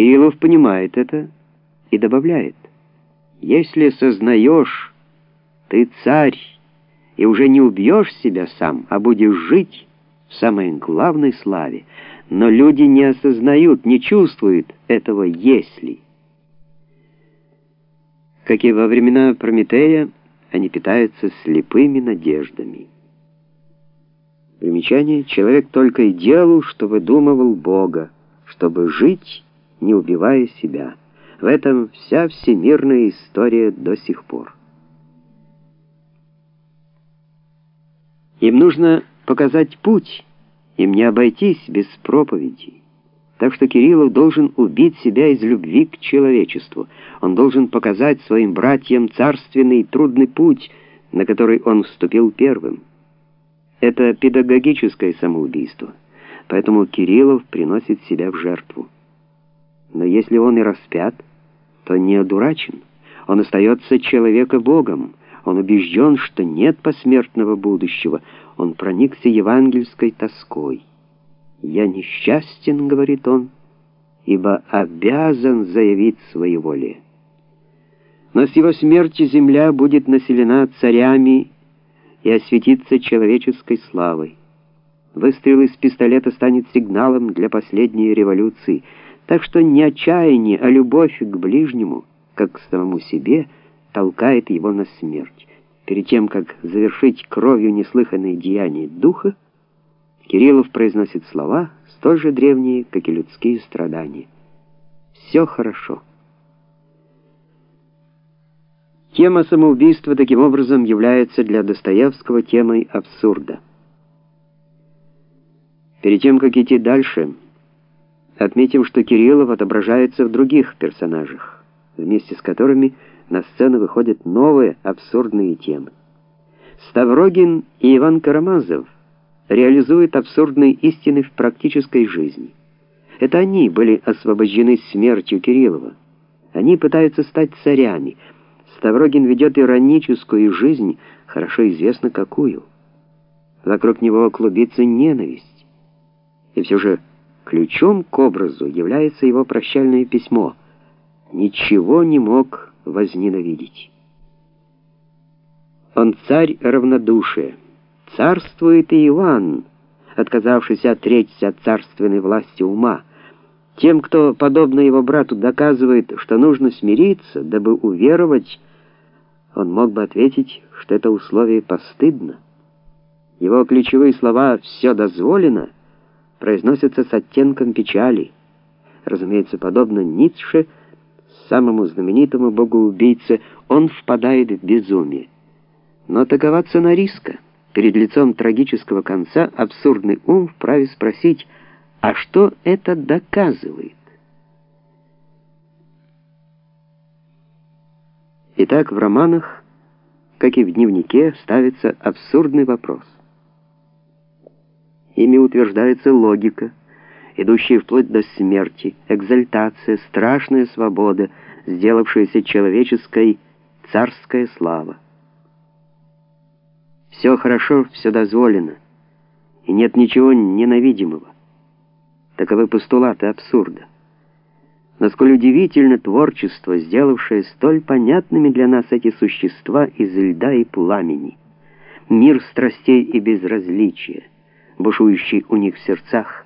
Кириллов понимает это и добавляет, «Если сознаешь, ты царь, и уже не убьешь себя сам, а будешь жить в самой главной славе, но люди не осознают, не чувствуют этого «если». Как и во времена Прометея, они питаются слепыми надеждами. Примечание. Человек только и делал, что выдумывал Бога, чтобы жить, не убивая себя. В этом вся всемирная история до сих пор. Им нужно показать путь, им не обойтись без проповедей. Так что Кириллов должен убить себя из любви к человечеству. Он должен показать своим братьям царственный трудный путь, на который он вступил первым. Это педагогическое самоубийство. Поэтому Кириллов приносит себя в жертву. Но если он и распят, то не одурачен. Он остается человека-богом. Он убежден, что нет посмертного будущего. Он проникся евангельской тоской. «Я несчастен», — говорит он, — «ибо обязан заявить свои воли». Но с его смерти земля будет населена царями и осветится человеческой славой. Выстрел из пистолета станет сигналом для последней революции, так что не отчаяние, а любовь к ближнему, как к самому себе, толкает его на смерть. Перед тем, как завершить кровью неслыханные деяния духа, Кириллов произносит слова, столь же древние, как и людские страдания. «Все хорошо». Тема самоубийства таким образом является для Достоевского темой абсурда. Перед тем, как идти дальше, отметим, что Кириллов отображается в других персонажах, вместе с которыми на сцену выходят новые абсурдные темы. Ставрогин и Иван Карамазов реализуют абсурдные истины в практической жизни. Это они были освобождены смертью Кириллова. Они пытаются стать царями – Ставрогин ведет ироническую жизнь, хорошо известно какую. Вокруг него клубится ненависть. И все же ключом к образу является его прощальное письмо. Ничего не мог возненавидеть. Он царь равнодушия. Царствует и Иван, отказавшийся отречься от царственной власти ума. Тем, кто, подобно его брату, доказывает, что нужно смириться, дабы уверовать, он мог бы ответить, что это условие постыдно. Его ключевые слова «все дозволено» произносятся с оттенком печали. Разумеется, подобно Ницше, самому знаменитому богоубийце, он впадает в безумие. Но такова цена риска. Перед лицом трагического конца абсурдный ум вправе спросить, а что это доказывает? Итак, в романах, как и в дневнике, ставится абсурдный вопрос. Ими утверждается логика, идущая вплоть до смерти, экзальтация, страшная свобода, сделавшаяся человеческой царская слава. Все хорошо, все дозволено, и нет ничего ненавидимого. Таковы постулаты абсурда. Насколько удивительно творчество, сделавшее столь понятными для нас эти существа из льда и пламени. Мир страстей и безразличия, бушующий у них в сердцах,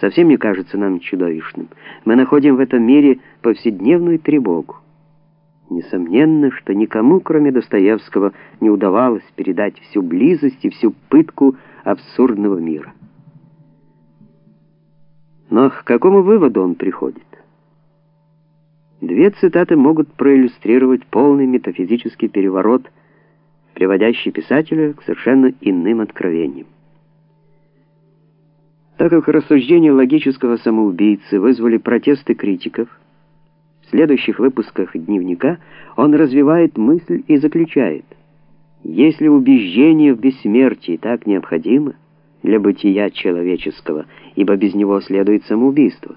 совсем не кажется нам чудовищным. Мы находим в этом мире повседневную тревогу. Несомненно, что никому, кроме Достоевского, не удавалось передать всю близость и всю пытку абсурдного мира. Но к какому выводу он приходит? Две цитаты могут проиллюстрировать полный метафизический переворот, приводящий писателя к совершенно иным откровениям. Так как рассуждения логического самоубийцы вызвали протесты критиков, в следующих выпусках дневника он развивает мысль и заключает, если убеждение в бессмертии так необходимо для бытия человеческого, ибо без него следует самоубийство,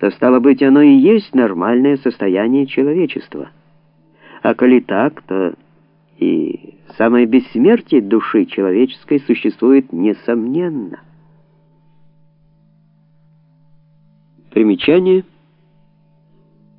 то, стало быть, оно и есть нормальное состояние человечества. А коли так, то и самое бессмертие души человеческой существует несомненно. Примечание —